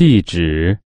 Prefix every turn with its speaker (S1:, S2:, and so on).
S1: 地址。